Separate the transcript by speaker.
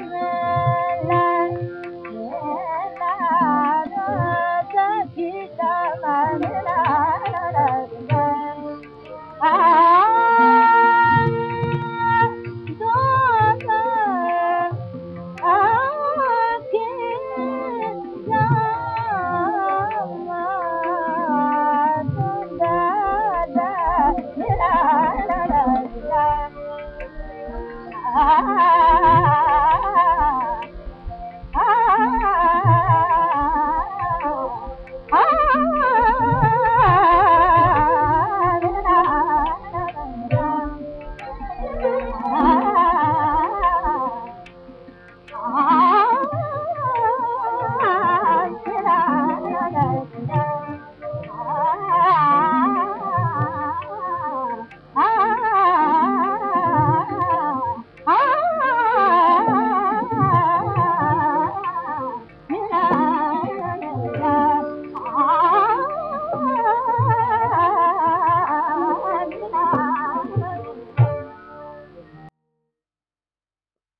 Speaker 1: Amen.